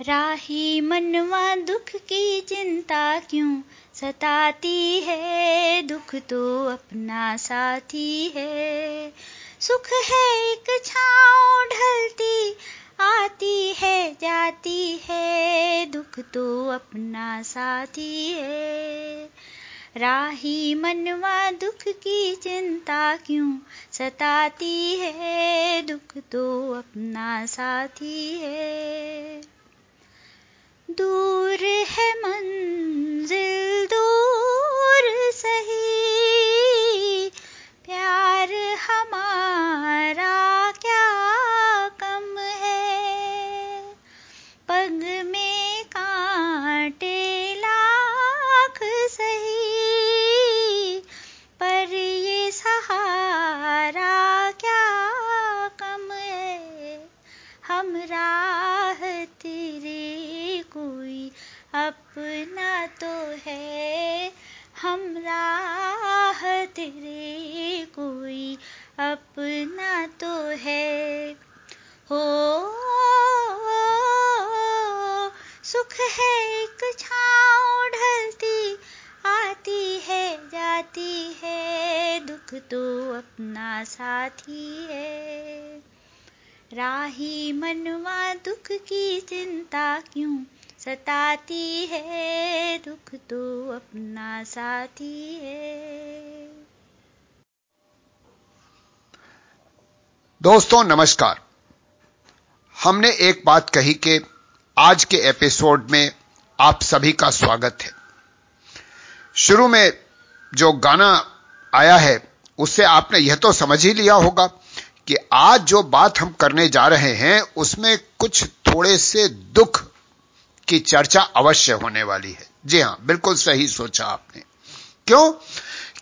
राही मनवा दुख की चिंता क्यों? सताती है, दुख तो अपना साथी है। सुख है एक छाँव ढलती, आती है, जाती है। दुख तो अपना साथी है। राही मनवा दुख की चिंता क्यों? सताती है, दुख तो अपना साथी है। दूर है मंजिल, दूर सही। प्यार हमारा क्या कम है? पग में कांटे लाख सही। पर ये सहारा क्या कम है? हम राह तेरे कोई अपना तो है। हम राह तेरे कोई अपना तो है। हो, सुख है एक छाँव ढलती आती है, जाती है। दुख तो अपना साथी है। राही मनवा दुख की चिंता क्यों सताती है, दुख तो अपना साथी है। दोस्तों, नमस्कार। हमने एक बात कही कि आज के एपिसोड में आप सभी का स्वागत है। शुरू में जो गाना आया है, उससे आपने यह तो समझ ही लिया होगा कि आज जो बात हम करने जा रहे हैं, उसमें कुछ थोड़े से दुख की चर्चा अवश्य होने वाली है। जी हाँ, बिल्कुल सही सोचा आपने। क्यों?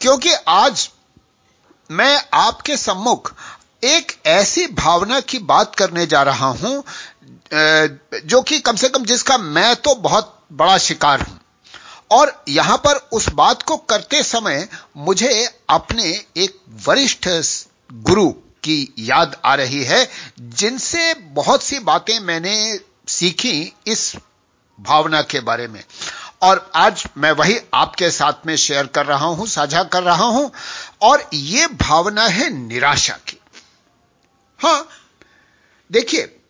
क्योंकि आज मैं आपके सम्मुख एक ऐसी भावना की बात करने जा रहा हूँ जो कि कम से कम जिसका मैं तो बहुत बड़ा शिकार हूँ। और यहाँ पर उस बात को करते समय मुझे अपने एक वरिष्ठ गुरु की याद आ रही है, जिनसे बहुत सी बातें मैंने सीखी इस भावना के बारे में। और आज मैं वही आपके साथ में शेयर कर रहा हूँ, साझा कर रहा हूँ, और यह भावना है निराशा की। हाँ, देखिए,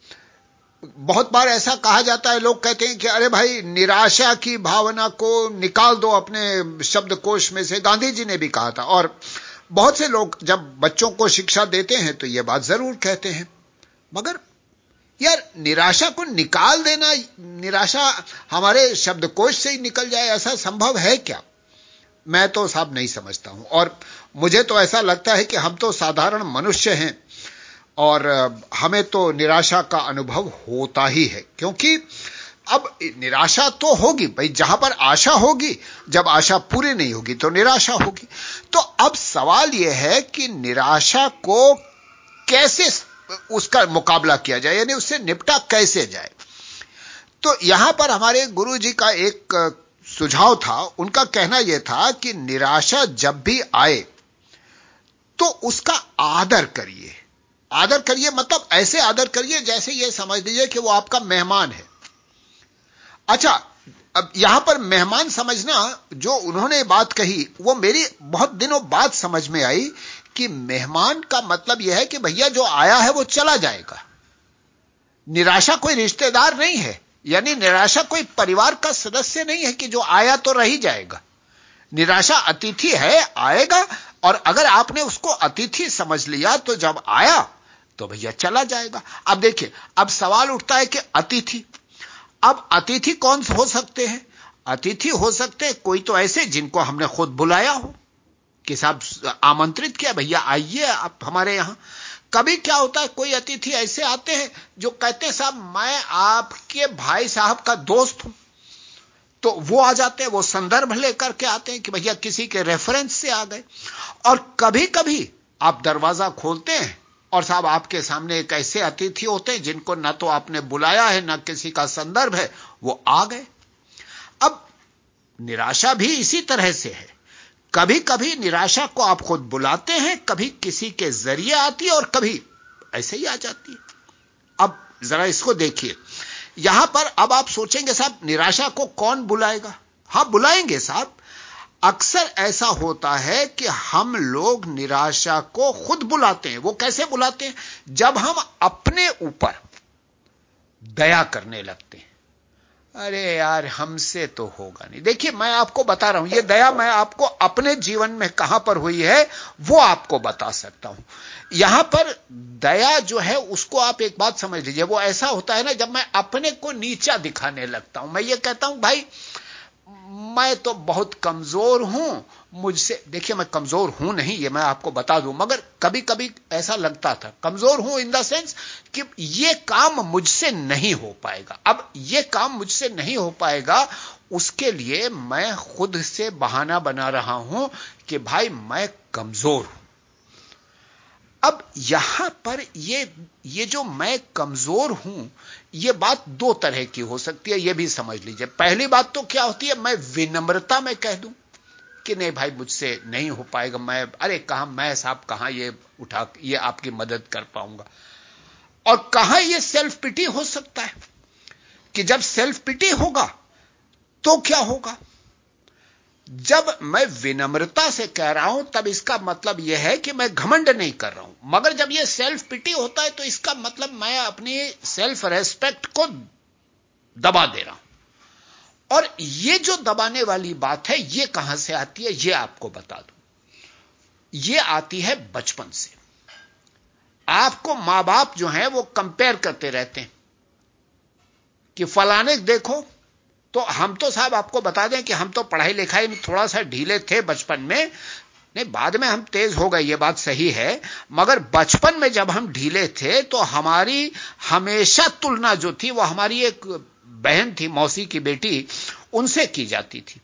बहुत बार ऐसा कहा जाता है, लोग कहते हैं कि अरे भाई, निराशा की भावना को निकाल दो अपने शब्दकोश में से, गांधी जी ने भी कहा था। और बहुत से लोग जब बच्चों को शिक्षा देते हैं तो यह बात ज़रूर कहते हैं। मगर यार, निराशा को निकाल देना, निराशा हमारे शब्दकोश से ही निकल जाए, ऐसा संभव है क्या? मैं तो साहब नहीं समझता हूँ। और मुझे तो ऐसा लगता है कि हम तो साधारण मनुष्य हैं, और हमें तो निराशा का अनुभव होता ही है, क्योंकि अब निराशा तो होगी, भाई, जहाँ पर आशा होगी, जब आशा पूरी नहीं होगी तो निराशा होगी। तो अब सवाल यह है कि निराशा को कैसे उसका मुकाबला किया जाए, यानी उससे निपटा कैसे जाए। तो यहाँ पर हमारे गुरु जी का एक सुझाव था। उनका कहना यह था कि निराशा जब भी आए तो उसका आदर करिए। आदर करिए मतलब ऐसे आदर करिए जैसे यह समझ लीजिए कि वो आपका मेहमान है। अच्छा अब यहाँ पर मेहमान समझना, जो उन्होंने बात कही, वो मेरी बहुत दिनों बाद समझ में आई कि मेहमान का मतलब यह है कि भैया जो आया है वो चला जाएगा। निराशा कोई रिश्तेदार नहीं है, यानी निराशा कोई परिवार का सदस्य नहीं है कि जो आया तो रही जाएगा। निराशा अतिथि है, आएगा, और अगर आपने उसको अतिथि समझ लिया तो जब आया तो भैया चला जाएगा। अब देखिए, अब सवाल उठता है कि अतिथि, अब अतिथि कौन हो सकते हैं? अतिथि हो सकते हैं कोई तो ऐसे जिनको हमने खुद बुलाया हो। कि साहब आमंत्रित किया, भैया, आइए, आप हमारे यहाँ। कभी क्या होता है, कोई अतिथि ऐसे आते हैं जो कहते हैं, साहब, मैं आपके भाई साहब का दोस्त हूँ। तो वो आ जाते हैं, वो संदर्भ लेकर के आते हैं कि, भैया, किसी के रेफरेंस से आ गए। और कभी कभी आप दरवाज़ा खोलते हैं और साहब, आपके सामने एक ऐसे अतिथि होते हैं, जिनको ना तो आपने बुलाया है, ना किसी का संदर्भ है, वो आ गए। अब निराशा भी इसी तरह से है। कभी कभी निराशा को आप खुद बुलाते हैं, कभी किसी के ज़रिए आती है और कभी ऐसे ही आ जाती है। अब जरा इसको देखिए। यहाँ पर अब आप सोचेंगे, साहब, निराशा को कौन बुलाएगा? हाँ, बुलाएँगे, साहब। अक्सर ऐसा होता है कि हम लोग निराशा को खुद बुलाते हैं। वो कैसे बुलाते हैं? जब हम अपने ऊपर दया करने लगते हैं। अरे यार, हमसे तो होगा नहीं। देखिए, मैं आपको बता रहा हूँ, ये दया मैं आपको अपने जीवन में कहाँ पर हुई है, वो आपको बता सकता हूँ। यहाँ पर दया जो है, उसको आप एक बात समझ लीजिए। वो ऐसा होता है ना, जब मैं अपने को नीचा दिखाने लगता हूँ। मैं ये कहता हूँ, भाई मैं तो बहुत कमज़ोर हूँ, मुझसे, देखिए मैं कमज़ोर हूँ नहीं, ये मैं आपको बता दूँ, मगर कभी कभी ऐसा लगता था, कमज़ोर हूँ इन द सेंस कि ये काम मुझसे नहीं हो पाएगा। अब ये काम मुझसे नहीं हो पाएगा, उसके लिए मैं खुद से बहाना बना रहा हूँ कि भाई मैं कमज़ोर हूँ। अब यहाँ पर ये ये जो मैं कमज़ोर हूँ, ये बात दो तरह की हो सकती है, ये भी समझ लीजिए। पहली बात तो क्या होती है, मैं विनम्रता में कह दूँ कि नहीं भाई, मुझसे नहीं हो पाएगा, मैं, अरे कहाँ, मैं साहब कहाँ ये उठा, ये आपकी मदद कर पाऊँगा। और कहाँ ये सेल्फ पिटी हो सकता है? कि जब सेल्फ पिटी होगा तो क्या होगा? जब मैं विनम्रता से कह रहा हूँ, तब इसका मतलब यह है कि मैं घमंड नहीं कर रहा हूँ। मगर जब यह सेल्फ पिटी होता है तो इसका मतलब मैं अपनी सेल्फ रेस्पेक्ट को दबा दे रहा हूँ। और यह जो दबाने वाली बात है यह कहाँ से आती है यह आपको बता दूँ। यह आती है बचपन से। आपको माँ बाप जो हैं, वो कंपेयर करते रहते हैं कि फलाने देखो तो हम तो साहब आपको बता दें कि हम तो पढ़ाई लिखाई में थोड़ा सा ढीले थे बचपन में। नहीं, बाद में हम तेज हो गए, ये बात सही है। मगर बचपन में जब हम ढीले थे तो हमारी हमेशा तुलना जो थी, वो हमारी एक बहन थी, मौसी की बेटी, उनसे की जाती थी।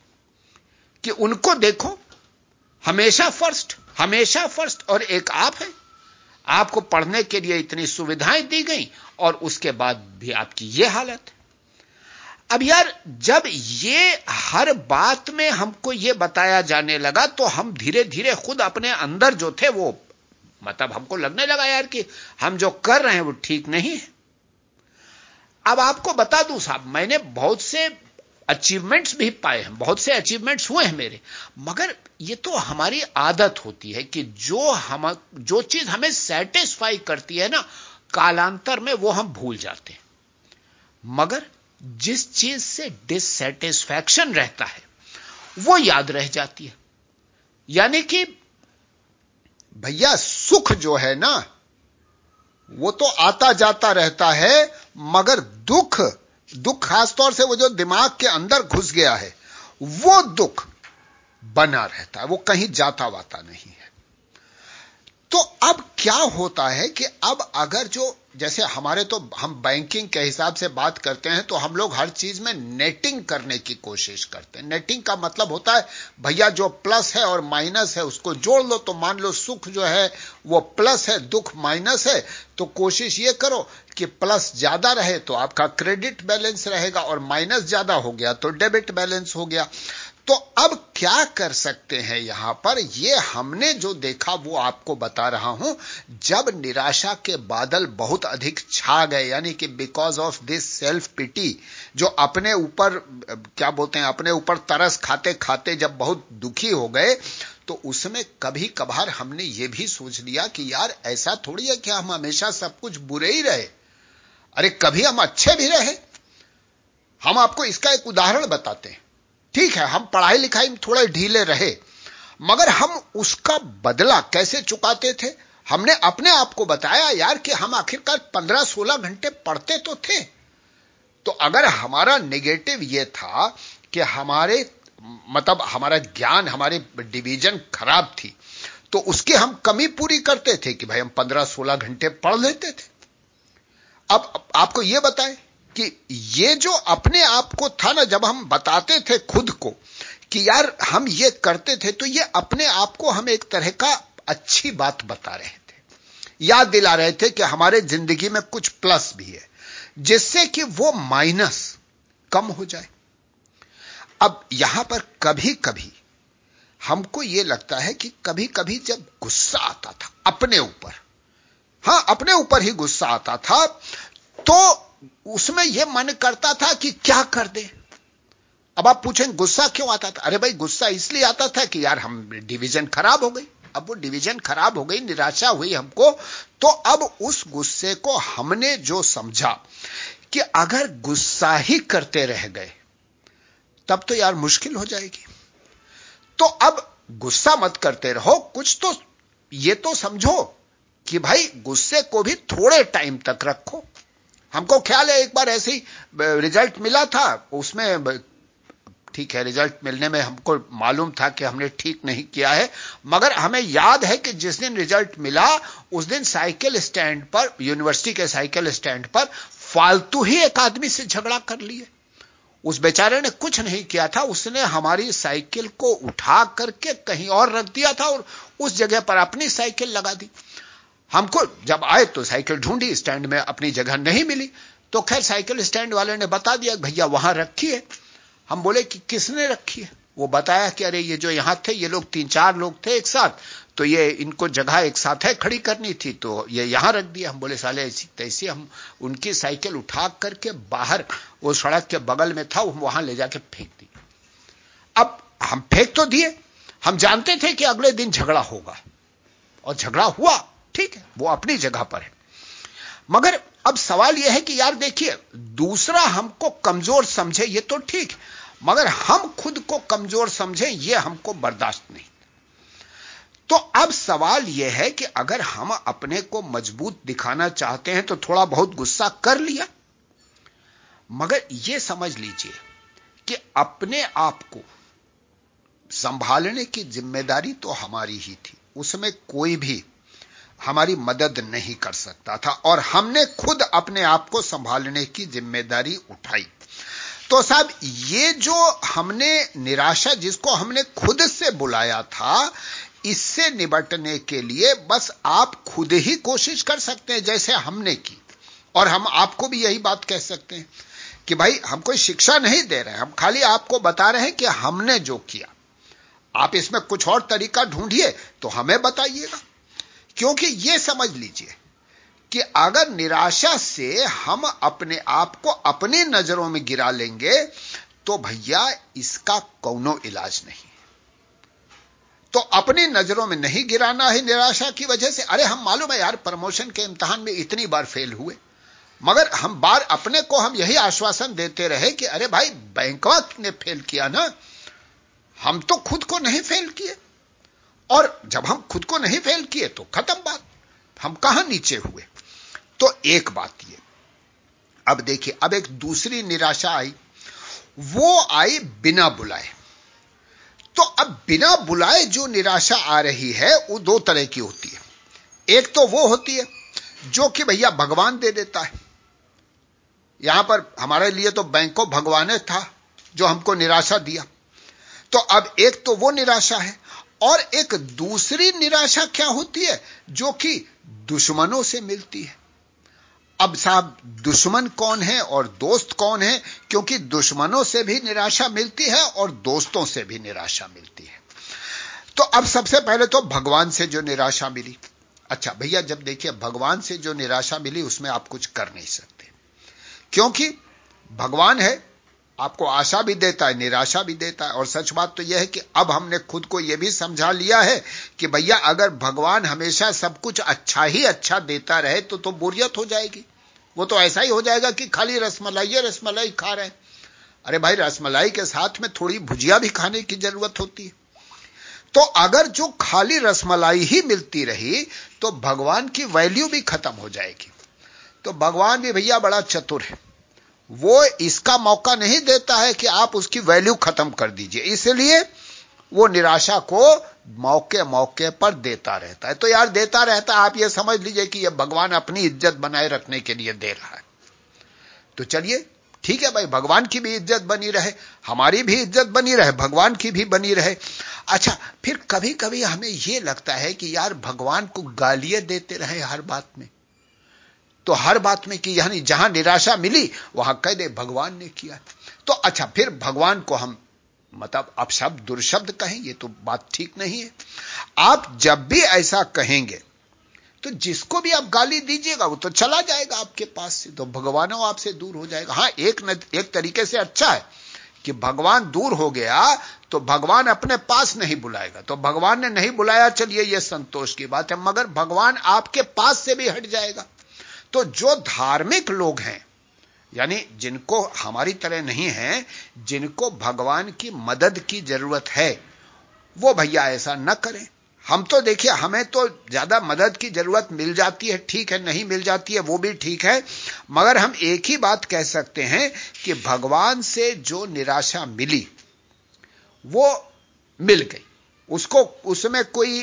कि उनको देखो, हमेशा फ़र्स्ट हमेशा फ़र्स्ट और एक आप है। आपको पढ़ने के लिए इतनी सुविधाएँ दी गई, और उसके बाद भी आपकी यह हालत। है अब यार, जब ये हर बात में हमको ये बताया जाने लगा तो हम धीरे धीरे खुद अपने अंदर जो थे, वो मतलब हमको लगने लगा यार कि हम जो कर रहे हैं, वो ठीक नहीं है। अब आपको बता दूँ साहब, मैंने बहुत से अचीवमेंट्स भी पाए हैं, बहुत से अचीवमेंट्स हुए हैं मेरे, मगर ये तो हमारी आदत होती है कि जो हम, जो चीज़ हमें सेटिस्फाई करती है ना, कालांतर में वो हम भूल जाते हैं। मगर जिस चीज़ से डिससेटिस्फैक्शन रहता है, वो याद रह जाती है। यानी कि भैया सुख जो है ना, वो तो आता जाता रहता है, मगर दुख दुख खासतौर से वो जो दिमाग के अंदर घुस गया है, वो दुख बना रहता है, वो कहीं जाता वाता नहीं है। तो अब क्या होता है कि अब अगर जो जैसे हमारे तो हम बैंकिंग के हिसाब से बात करते हैं तो हम लोग हर चीज़ में नेटिंग करने की कोशिश करते हैं। नेटिंग का मतलब होता है, भैया जो प्लस है और माइनस है, उसको जोड़ लो तो मान लो सुख जो है, वो प्लस है, दुख माइनस है। तो कोशिश ये करो कि प्लस ज़्यादा रहे तो आपका क्रेडिट बैलेंस रहेगा और माइनस ज़्यादा हो गया तो डेबिट बैलेंस हो गया। तो अब क्या कर सकते हैं यहाँ पर? यह हमने जो देखा, वो आपको बता रहा हूँ। जब निराशा के बादल बहुत अधिक छा गए, यानी कि because of this self pity जो अपने ऊपर, क्या बोलते हैं, अपने ऊपर तरस खाते खाते जब बहुत दुखी हो गए तो उसमें कभी कभार हमने ये भी सोच लिया कि यार, ऐसा थोड़ी है कि हम हमेशा सब कुछ बुरे ही रहे। अरे, कभी हम अच्छे भी रहे। हम आपको इसका एक उदाहरण बताते हैं। ठीक है, हम पढ़ाई लिखाई में थोड़ा ढीले रहे, मगर हम उसका बदला कैसे चुकाते थे? हमने अपने आप को बताया यार कि हम आखिरकार पंद्रह सोलह घंटे पढ़ते तो थे। तो अगर हमारा नेगेटिव यह था कि हमारे मतलब हमारा ज्ञान, हमारी डिवीज़न खराब थी तो उसकी हम कमी पूरी करते थे कि भाई हम पंद्रह सोलह घंटे पढ़ लेते थे। अब आपको यह बताएँ कि ये जो अपने आप को था ना, जब हम बताते थे खुद को कि यार हम ये करते थे तो ये अपने आप को हम एक तरह का अच्छी बात बता रहे थे। याद दिला रहे थे कि हमारे ज़िंदगी में कुछ प्लस भी है, जिससे कि वो माइनस कम हो जाए। अब यहाँ पर कभी कभी हमको यह लगता है कि कभी कभी जब गुस्सा आता था, अपने ऊपर, हाँ, अपने ऊपर ही गुस्सा आता था तो उसमें यह मन करता था कि क्या कर दे। अब आप पूछें, गुस्सा क्यों आता था? अरे भाई, गुस्सा इसलिए आता था कि यार हम डिवीज़न खराब हो गई। अब वो डिवीज़न खराब हो गई, निराशा हुई हमको। तो अब उस गुस्से को हमने जो समझा कि अगर गुस्सा ही करते रह गए, तब तो यार मुश्किल हो जाएगी। तो अब गुस्सा मत करते रहो। कुछ तो ये तो समझो कि भाई, गुस्से को भी थोड़े टाइम तक रखो। हमको ख्याल है, एक बार ऐसे रिज़ल्ट मिला था, उसमें ठीक है रिज़ल्ट मिलने में हमको मालूम था कि हमने ठीक नहीं किया है, मगर हमें याद है कि जिस दिन रिज़ल्ट मिला, उस दिन साइकिल स्टैंड पर यूनिवर्सिटी के साइकिल स्टैंड पर फालतू ही एक आदमी से झगड़ा कर लिए। उस बेचारे ने कुछ नहीं किया था, उसने हमारी साइकिल को उठा करके कहीं और रख दिया था और उस जगह पर अपनी साइकिल लगा दी। हमको जब आए तो साइकिल ढूंढी, स्टैंड में अपनी जगह नहीं मिली। तो खैर साइकिल स्टैंड वाले ने बता दिया, भैया, वहाँ रखी है। हम बोले, कि किसने रखी है? वो बताया कि, अरे, ये जो यहाँ थे, ये लोग तीन चार लोग थे एक साथ। तो ये इनको जगह एक साथ है, खड़ी करनी थी तो ये यहाँ रख दिया। हम बोले, साले, ऐसी, तैसी हम उनकी साइकिल उठा करके बाहर, वो सड़क के बगल में था हम वहाँ ले जाके फेंक दी। अब हम फेंक तो दिए। हम जानते थे कि अगले दिन झगड़ा होगा। और झगड़ा हुआ। ठीक है, वो अपनी जगह पर है। मगर अब सवाल यह है कि यार देखिए, दूसरा हमको कमज़ोर समझे, ये तो ठीक, मगर हम खुद को कमज़ोर समझे, ये हमको बर्दाश्त नहीं। तो अब सवाल यह है कि अगर हम अपने को मज़बूत दिखाना चाहते हैं तो थोड़ा बहुत गुस्सा कर लिया। मगर यह समझ लीजिए कि अपने आप को संभालने की ज़िम्मेदारी तो हमारी ही थी, उसमें कोई भी हमारी मदद नहीं कर सकता था और हमने खुद अपने आप को संभालने की ज़िम्मेदारी उठाई। तो साहब, ये जो हमने निराशा जिसको हमने खुद से बुलाया था, इससे निपटने के लिए बस आप खुद ही कोशिश कर सकते हैं जैसे हमने की। और हम आपको भी यही बात कह सकते हैं कि भाई, हम कोई शिक्षा नहीं दे रहे हैं। हम खाली आपको बता रहे हैं कि हमने जो किया। आप इसमें कुछ और तरीका ढूंढिए तो हमें बताइएगा। क्योंकि यह समझ लीजिए कि अगर निराशा से हम अपने आप को अपनी नज़रों में गिरा लेंगे तो भैया इसका कौनो इलाज नहीं। तो अपनी नज़रों में नहीं गिराना है निराशा की वजह से, अरे हम मालूम है यार, प्रमोशन के इम्तहान में इतनी बार फेल हुए। मगर हम बार अपने को हम यही आश्वासन देते रहे कि अरे भाई, बैंकवा ने फेल किया ना, हम तो खुद को नहीं फेल किए। और जब हम खुद को नहीं फेल किए तो खत्म बात। हम कहाँ नीचे हुए? तो एक बात ये। अब देखिए, अब एक दूसरी निराशा आई। वो आई बिना बुलाए। तो अब बिना बुलाए जो निराशा आ रही है, वो दो तरह की होती है। एक तो वो होती है, जो कि भैया भगवान दे देता है। यहाँ पर हमारे लिए तो बैंकों भगवान था, जो हमको निराशा दिया। तो अब एक तो वो निराशा है और एक दूसरी निराशा क्या होती है? जो कि दुश्मनों से मिलती है। अब साहब, दुश्मन कौन है और दोस्त कौन है? क्योंकि दुश्मनों से भी निराशा मिलती है और दोस्तों से भी निराशा मिलती है। तो अब सबसे पहले तो भगवान से जो निराशा मिली। अच्छा भैया, जब देखिए, भगवान से जो निराशा मिली, उसमें आप कुछ कर नहीं सकते। क्योंकि भगवान है आपको आशा भी देता है, निराशा भी देता है। और सच बात तो यह है कि अब हमने खुद को यह भी समझा लिया है कि भैया, अगर भगवान हमेशा सब कुछ अच्छा ही अच्छा देता रहे तो तो बोरियत हो जाएगी। वो तो ऐसा ही हो जाएगा कि खाली रसमलाई है रसमलाई खा रहे हैं। अरे भाई, रसमलाई के साथ में थोड़ी भुजिया भी खाने की ज़रूरत होती है। तो अगर जो खाली रसमलाई ही मिलती रही तो भगवान की वैल्यू भी खत्म हो जाएगी। तो भगवान भी भैया बड़ा चतुर है। वो इसका मौका नहीं देता है कि आप उसकी वैल्यू खत्म कर दीजिए। इसलिए वो निराशा को मौके मौके पर देता रहता है। तो यार देता रहता है आप ये समझ लीजिए कि ये भगवान अपनी इज़्ज़त बनाए रखने के लिए दे रहा है। तो चलिए, ठीक है भाई, भगवान की भी इज़्ज़त बनी रहे, हमारी भी इज़्ज़त बनी रहे, भगवान की भी बनी रहे। अच्छा फिर कभी कभी हमें यह लगता है कि यार भगवान को गालियाँ देते रहे हर बात में। तो हर बात में कि यानी जहाँ निराशा मिली वहाँ कह दे भगवान ने किया तो अच्छा फिर भगवान को हम मतलब अब शब्द दुर्शब्द कहें ये तो बात ठीक नहीं है। आप जब भी ऐसा कहेंगे तो जिसको भी आप गाली दीजिएगा वो तो चला जाएगा आपके पास से तो भगवान आपसे दूर हो जाएगा। हाँ एक न, एक तरीके से अच्छा है कि भगवान दूर हो गया तो भगवान अपने पास नहीं बुलाएगा। तो भगवान ने नहीं बुलाया चलिए यह संतोष की बात है मगर भगवान आपके पास से भी हट जाएगा। तो जो धार्मिक लोग हैं, यानी जिनको हमारी तरह नहीं है, जिनको भगवान की मदद की ज़रूरत है, वो भैया ऐसा न करें। हम तो देखिए, हमें तो ज़्यादा मदद की ज़रूरत मिल जाती है, ठीक है, नहीं मिल जाती है, वो भी ठीक है, मगर हम एक ही बात कह सकते हैं कि भगवान से जो निराशा मिली, वो मिल गई। उसको, उसमें कोई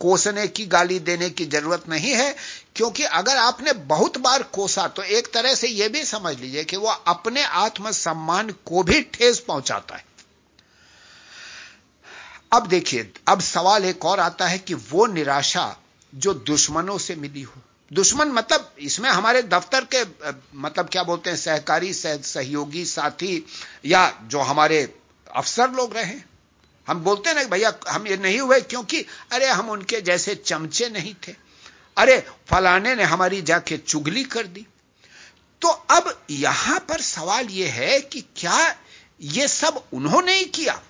कोसने की गाली देने की ज़रूरत नहीं है क्योंकि अगर आपने बहुत बार कोसा तो एक तरह से यह भी समझ लीजिए कि वह अपने आत्मसम्मान को भी ठेस पहुंचाता है। अब देखिए अब सवाल एक और आता है कि वो निराशा जो दुश्मनों से मिली हो। दुश्मन मतलब इसमें हमारे दफ्तर के मतलब क्या बोलते हैं सहकारी सह, सहयोगी साथी या जो हमारे अफसर लोग रहे हम बोलते ना भैया, हम ये नहीं हुए क्योंकि, अरे हम उनके जैसे चमचे नहीं थे। अरे फलाने ने हमारी जाके चुगली कर दी। तो अब यहाँ पर सवाल यह है कि क्या यह सब उन्होंने ही किया?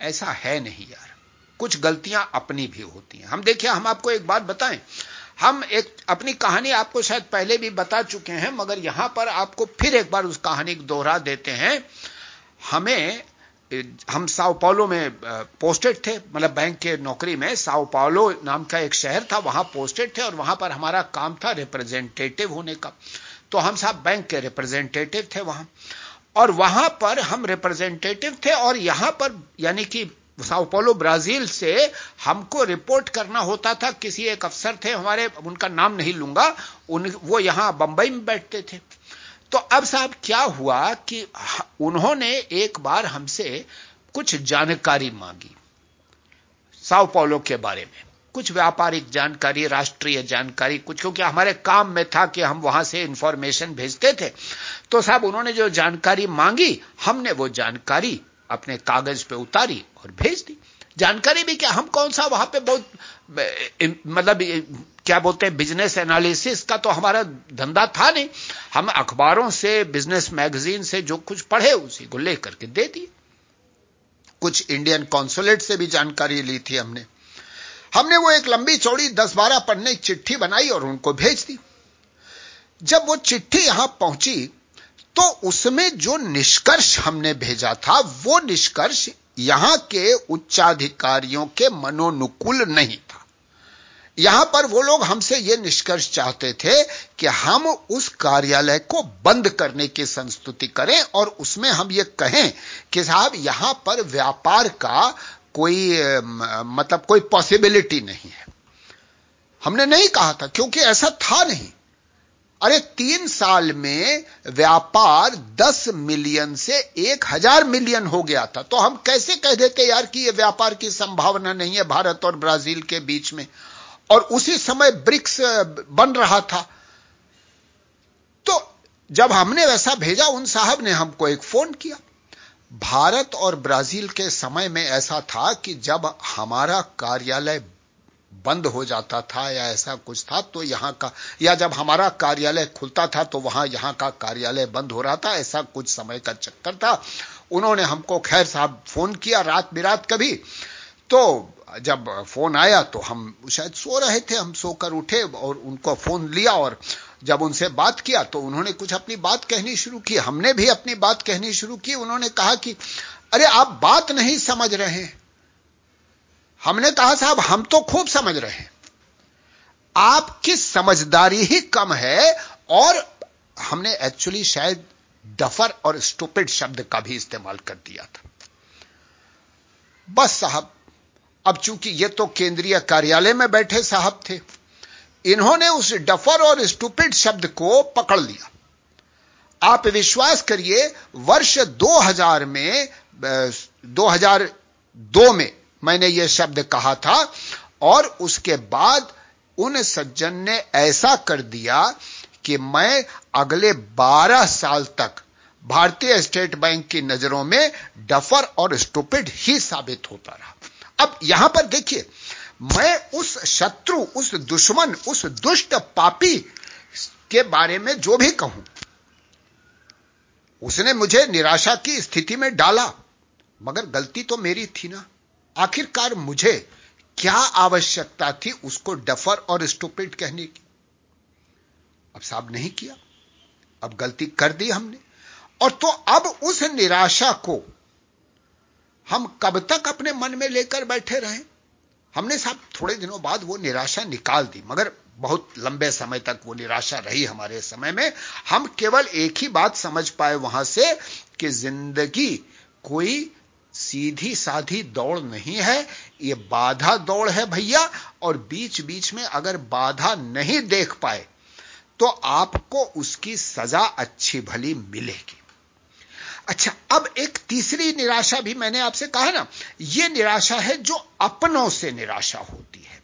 ऐसा है नहीं यार। कुछ गलतियाँ अपनी भी होती हैं। हम देखिए, हम आपको एक बात बताएँ। हम एक, अपनी कहानी आपको शायद पहले भी बता चुके हैं, मगर यहाँ पर आपको फिर एक बार उस कहानी को दोहरा देते हैं। हमें हम साओ पालो में पोस्टेड थे मतलब बैंक के नौकरी में साओ पालो नाम का एक शहर था, वहाँ पोस्टेड थे और वहाँ पर हमारा काम था रिप्रेजेंटेटिव होने का। तो हम साहब बैंक के रिप्रेजेंटेटिव थे वहाँ। और वहाँ पर हम रिप्रेजेंटेटिव थे और यहाँ पर, यानी कि साउपोलो ब्राज़ील से हमको रिपोर्ट करना होता था, किसी एक अफसर थे हमारे, उनका नाम नहीं लूँगा, उन, वो यहाँ बंबई में बैठते थे। तो अब साहब क्या हुआ कि उन्होंने एक बार हमसे कुछ जानकारी मांगी साउ पोलो के बारे में। कुछ व्यापारिक जानकारी, राष्ट्रीय जानकारी, कुछ क्योंकि हमारे काम में था कि हम वहाँ से इंफॉर्मेशन भेजते थे। तो साहब उन्होंने जो जानकारी मांगी, हमने वो जानकारी अपने कागज़ पे उतारी और भेज दी। जानकारी भी क्या, हम कौन सा वहाँ पे बहुत मतलब क्या बोलते हैं बिज़नेस एनालिसिस का तो हमारा धंधा था नहीं। हम अखबारों से बिज़नेस मैगजीन से जो कुछ पढ़े, उसी को लेकर के दे दिए। कुछ इंडियन कॉन्सुलेट से भी जानकारी ली थी हमने। हमने वो एक लंबी चौड़ी दस बारह पन्ने चिट्ठी बनाई और उनको भेज दी। जब वो चिट्ठी यहाँ पहुँची तो उसमें जो निष्कर्ष हमने भेजा था, वो निष्कर्ष यहाँ के उच्चाधिकारियों के मनोनुकूल नहीं था। यहाँ पर वो लोग हमसे ये निष्कर्ष चाहते थे कि हम उस कार्यालय को बंद करने की संस्तुति करें और उसमें हम ये कहें कि साहब, यहाँ पर व्यापार का कोई मतलब कोई पॉसिबिलिटी नहीं है। हमने नहीं कहा था, क्योंकि ऐसा था नहीं। अरे, तीन साल में व्यापार दस मिलियन से एक हज़ार मिलियन हो गया था। तो हम कैसे कह देते यार कि यह व्यापार की संभावना नहीं है भारत और ब्राज़ील के बीच में? और उसी समय ब्रिक्स बन रहा था। तो जब हमने वैसा भेजा, उन साहब ने हमको एक फ़ोन किया। भारत और ब्राज़ील के समय में ऐसा था कि जब हमारा कार्यालय बंद हो जाता था या ऐसा कुछ था तो यहाँ का, या जब हमारा कार्यालय खुलता था तो वहाँ यहाँ का कार्यालय बंद हो रहा था। ऐसा कुछ समय का चक्कर था। उन्होंने हमको, खैर साहब, फ़ोन किया रात बिरात कभी। तो जब फ़ोन आया तो हम शायद सो रहे थे, हम सोकर उठे और उनको फ़ोन लिया और जब उनसे बात किया तो उन्होंने कुछ अपनी बात कहनी शुरू की। हमने भी अपनी बात कहनी शुरू की। उन्होंने कहा कि, अरे, आप बात नहीं समझ रहे हैं। हमने कहा, साहब, हम तो खूब समझ रहे हैं। आपकी समझदारी ही कम है। और हमने एक्चुअली शायद डफर और स्टूपिड शब्द का भी इस्तेमाल कर दिया था। बस साहब अब चूँकि ये तो केंद्रीय कार्यालय में बैठे साहब थे, इन्होंने उस डफर और स्टूपिड शब्द को पकड़ लिया। आप विश्वास करिए, वर्ष 2000 में 2002 में मैंने यह शब्द कहा था और उसके बाद उन सज्जन ने ऐसा कर दिया कि मैं अगले 12 साल तक भारतीय स्टेट बैंक की नज़रों में डफर और स्टूपिड ही साबित होता रहा। अब यहाँ पर देखिए, मैं उस शत्रु, उस दुश्मन, उस दुष्ट पापी के बारे में जो भी कहूँ, उसने मुझे निराशा की स्थिति में डाला, मगर गलती तो मेरी थी ना। आखिरकार मुझे क्या आवश्यकता थी उसको डफर और स्टूपिड कहने की? अब साहब नहीं किया, अब गलती कर दी हमने। और तो अब उस निराशा को हम कब तक अपने मन में लेकर बैठे रहे? हमने साहब थोड़े दिनों बाद वो निराशा निकाल दी, मगर बहुत लंबे समय तक वो निराशा रही हमारे समय में। हम केवल एक ही बात समझ पाए वहाँ से कि ज़िंदगी कोई सीधी साधी दौड़ नहीं है। ये बाधा दौड़ है भैया, और बीच बीच में अगर बाधा नहीं देख पाए तो आपको उसकी सजा अच्छी भली मिलेगी। अच्छा अब एक तीसरी निराशा भी मैंने आपसे कहा ना यह निराशा है जो अपनों से निराशा होती है।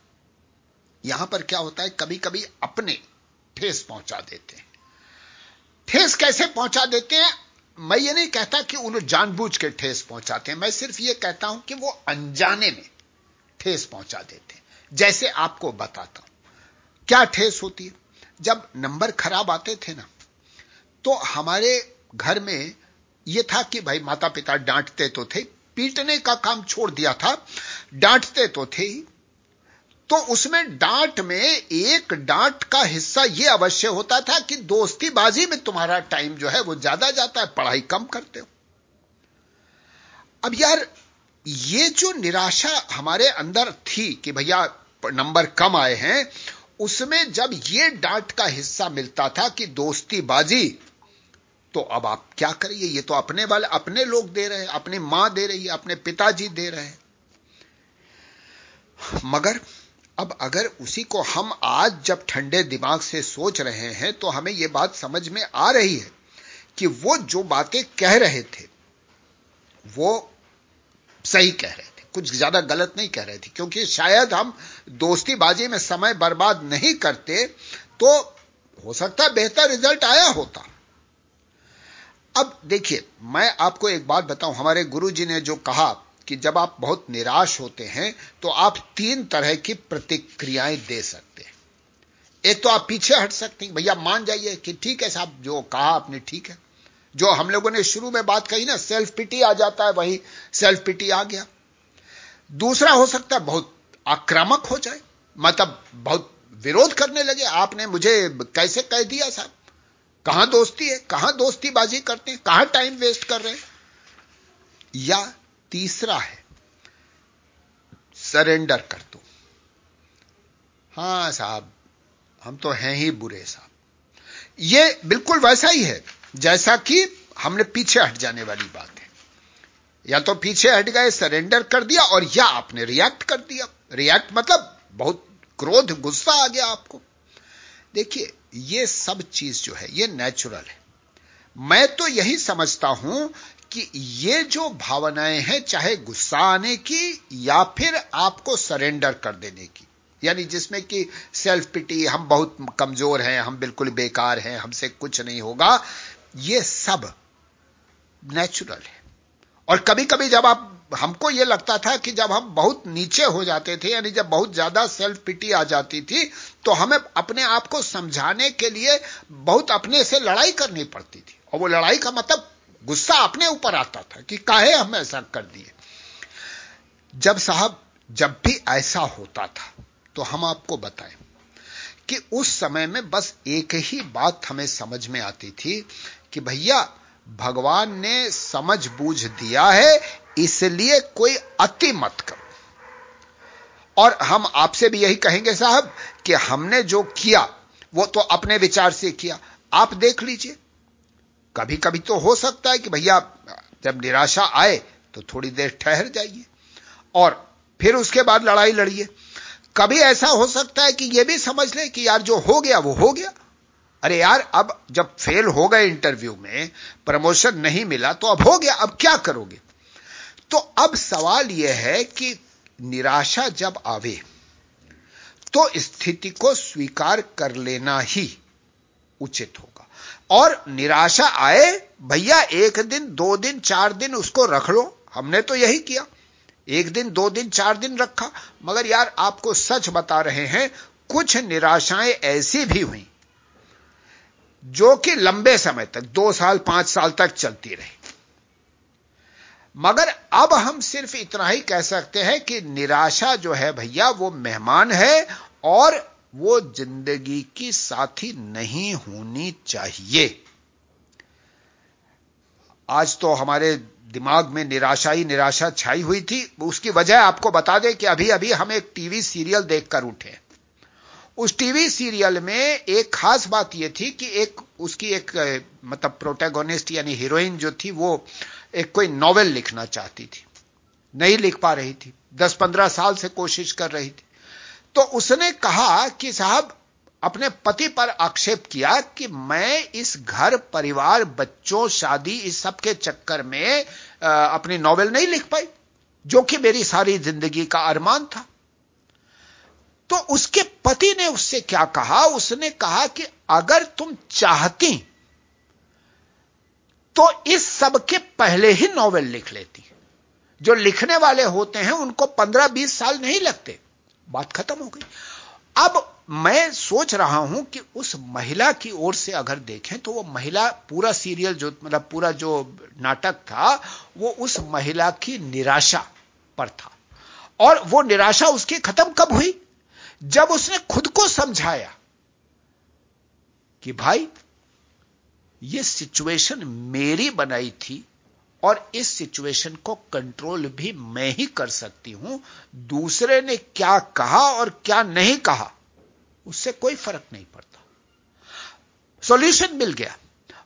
यहाँ पर क्या होता है कभी कभी अपने ठेस पहुँचा देते हैं। ठेस कैसे पहुँचा देते हैं? मैं ये नहीं कहता कि उन्हें जानबूझ के ठेस पहुंचाते हैं, मैं सिर्फ़ ये कहता हूँ कि वो अनजाने में ठेस पहुँचा देते हैं। जैसे आपको बताता हूँ, क्या ठेस होती है? जब नंबर खराब आते थे ना तो हमारे घर में यह था कि भाई माता पिता डांटते तो थे, पीटने का काम छोड़ दिया था, डांटते तो थे ही। तो उसमें डांट में एक डांट का हिस्सा यह अवश्य होता था कि दोस्ती बाजी में तुम्हारा टाइम जो है वो ज़्यादा जाता है, पढ़ाई कम करते हो। अब यार, ये जो निराशा हमारे अंदर थी कि भैया नंबर कम आए हैं, उसमें जब ये डांट का हिस्सा मिलता था कि दोस्ती बाजी तो अब आप क्या करिए? ये तो अपने वाले, अपने लोग दे रहे हैं, अपनी माँ दे रही है, अपने पिताजी दे रहे हैं। मगर अब अगर उसी को हम आज जब ठंडे दिमाग से सोच रहे हैं तो हमें यह बात समझ में आ रही है कि वो जो बातें कह रहे थे, वो सही कह रहे थे। कुछ ज़्यादा गलत नहीं कह रहे थे, क्योंकि शायद हम दोस्ती बाजी में समय बर्बाद नहीं करते तो हो सकता बेहतर रिज़ल्ट आया होता। अब देखिए, मैं आपको एक बात बताऊँ। हमारे गुरु जी ने जो कहा कि जब आप बहुत निराश होते हैं तो आप तीन तरह की प्रतिक्रियाएँ दे सकते हैं। एक तो आप पीछे हट सकते हैं, भैया मान जाइए कि ठीक है साहब, जो कहा आपने ठीक है। जो हम लोगों ने शुरू में बात कही ना सेल्फ पिटी आ जाता है, वही सेल्फ पिटी आ गया। दूसरा हो सकता है बहुत आक्रामक हो जाए मतलब बहुत विरोध करने लगे, आपने मुझे कैसे कह दिया साहब? कहाँ दोस्ती है, कहाँ दोस्ती बाजी करते हैं, कहाँ टाइम वेस्ट कर रहे हैं? या तीसरा है सरेंडर कर दो। हाँ साहब, हम तो हैं ही बुरे साहब। ये बिल्कुल वैसा ही है, जैसा कि हमने पीछे हट जाने वाली बात है। या तो पीछे हट गए सरेंडर कर दिया, और या आपने रिएक्ट कर दिया। रिएक्ट मतलब बहुत क्रोध, गुस्सा आ गया आपको। देखिए ये सब चीज़ जो है, ये नेचुरल है। मैं तो यही समझता हूँ कि ये जो भावनाएँ हैं, चाहे गुस्सा आने की या फिर आपको सरेंडर कर देने की, यानी जिसमें कि सेल्फ पिटी हम बहुत कमज़ोर हैं, हम बिल्कुल बेकार हैं, हमसे कुछ नहीं होगा, ये सब नेचुरल है। और कभी कभी जब आप हमको यह लगता था कि जब हम बहुत नीचे हो जाते थे, यानी जब बहुत ज़्यादा सेल्फ पिटी आ जाती थी तो हमें अपने आप को समझाने के लिए बहुत अपने से लड़ाई करनी पड़ती थी। और वो लड़ाई का मतलब गुस्सा अपने ऊपर आता था कि काहे हम ऐसा कर दिए जब साहब, जब भी ऐसा होता था तो हम आपको बताएँ कि उस समय में बस एक ही बात हमें समझ में आती थी कि भैया, भगवान ने समझ बूझ दिया है इसलिए कोई अति मत करो। और हम आपसे भी यही कहेंगे, साहब, कि हमने जो किया, वो तो अपने विचार से किया। आप देख लीजिए। कभी कभी तो हो सकता है कि भैया, जब निराशा आए तो थोड़ी देर ठहर जाइए और फिर उसके बाद लड़ाई लड़िए। कभी ऐसा हो सकता है कि यह भी समझ ले कि यार, जो हो गया, वो हो गया। अरे यार, अब जब फेल हो गए इंटरव्यू में, प्रमोशन नहीं मिला तो अब हो गया, अब क्या करोगे? तो अब सवाल यह है कि निराशा जब आवे तो स्थिति को स्वीकार कर लेना ही उचित होगा। और निराशा आए, भैया एक दिन, दो दिन, चार दिन उसको रख लो। हमने तो यही किया। एक दिन, दो दिन, चार दिन रखा। मगर यार, आपको सच बता रहे हैं, कुछ निराशाएँ ऐसी भी हुई, जो कि लंबे समय तक, दो साल, पाँच साल तक चलती रही। मगर अब हम सिर्फ़ इतना ही कह सकते हैं कि निराशा जो है भैया, वो मेहमान है और वो ज़िंदगी की साथी नहीं होनी चाहिए। आज तो हमारे दिमाग में निराशा ही निराशा छाई हुई थी। उसकी वजह आपको बता दें कि अभी अभी हम एक टीवी सीरियल देखकर उठे उस टीवी सीरियल में एक खास बात यह थी कि एक उसकी एक मतलब प्रोटेगोनिस्ट यानी हीरोइन जो थी, वो एक कोई नॉवेल लिखना चाहती थी। नहीं लिख पा रही थी। दस पंद्रह साल से कोशिश कर रही थी। तो उसने कहा कि साहब, अपने पति पर आक्षेप किया कि मैं इस घर, परिवार, बच्चों, शादी, इस सब के चक्कर में अपनी नॉवेल नहीं लिख पाई, जो कि मेरी सारी ज़िंदगी का अरमान था। तो उसके पति ने उससे क्या कहा? उसने कहा कि अगर तुम चाहती तो इस सब के पहले ही नॉवेल लिख लेती। जो लिखने वाले होते हैं, उनको पंद्रह बीस साल नहीं लगते। बात खत्म हो गई। अब मैं सोच रहा हूँ कि उस महिला की ओर से अगर देखें तो वो महिला पूरा सीरियल जो मतलब पूरा जो नाटक था, वो उस महिला की निराशा पर था। और वो निराशा उसकी खत्म कब हुई? जब उसने खुद को समझाया कि भाई, ये सिचुएशन मेरी बनाई थी और इस सिचुएशन को कंट्रोल भी मैं ही कर सकती हूँ। दूसरे ने क्या कहा और क्या नहीं कहा, उससे कोई फ़र्क नहीं पड़ता। सॉल्यूशन मिल गया।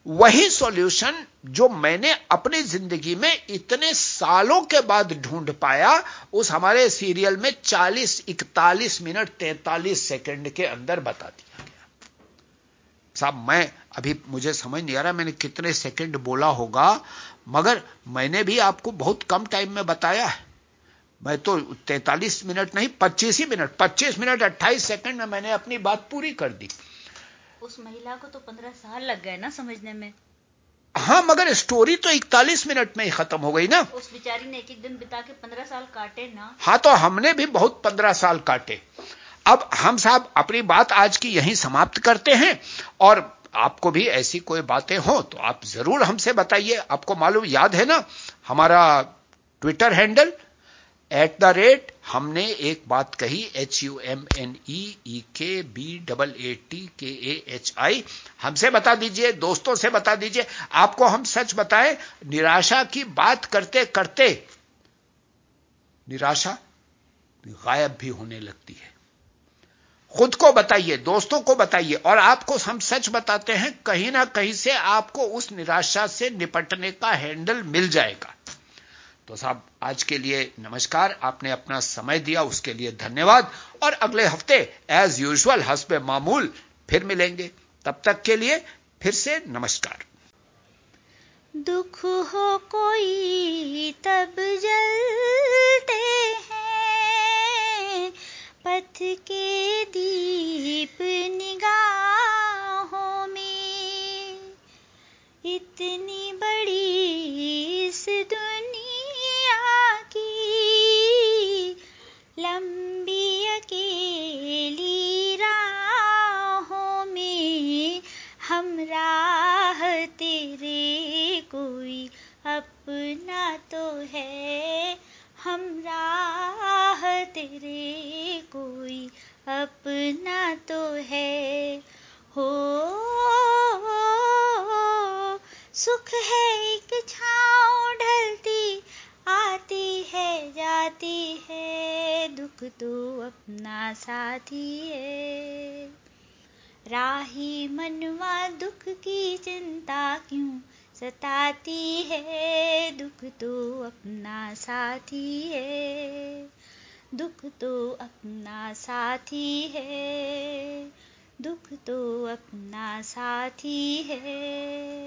वही सॉल्यूशन जो मैंने अपनी ज़िंदगी में इतने सालों के बाद ढूंढ पाया, उस हमारे सीरियल में 40 41 मिनट 43 सेकंड के अंदर बता दिया गया। साहब, मैं अभी, मुझे समझ नहीं आ रहा मैंने कितने सेकंड बोला होगा, मगर मैंने भी आपको बहुत कम टाइम में बताया है। मैं तो 43 मिनट नहीं 25 ही मिनट 25 मिनट 28 सेकंड में मैंने अपनी बात पूरी कर दी। उस महिला को तो 15 साल लग गए ना समझने में। हाँ मगर स्टोरी तो 41 मिनट में ही खत्म हो गई ना। उस बिचारी ने एक एक दिन बिता के 15 साल काटे ना। हाँ तो हमने भी बहुत 15 साल काटे। अब हम साहब अपनी बात आज की यहीं समाप्त करते हैं। और आपको भी ऐसी कोई बातें हो तो आप ज़रूर हमसे बताइए। आपको मालूम याद है ना हमारा Twitter handle at the rate हमने एक बात कही H U M N E E K B double A T के ए एच आई हमसे बता दीजिए, दोस्तों से बता दीजिए, आपको हम सच बताएँ, निराशा की बात करते करते निराशा गायब भी होने लगती है। खुद को बताइए, दोस्तों को बताइए, और आपको हम सच बताते हैं, कहीं ना कहीं से आपको उस निराशा से निपटने का हैंडल मिल जाएगा। तो साहब, आज के लिए नमस्कार। आपने अपना समय दिया, उसके लिए धन्यवाद। और अगले हफ़्ते एज यूजुअल हसब मामूल, फिर मिलेंगे। तब तक के लिए फिर से नमस्कार। दुख हो कोई, तब जलते हैं। पथ के दीप निगाहों में, इतनी बड़ी साथी है। दुख तो अपना साथी है। दुख तो अपना साथी है।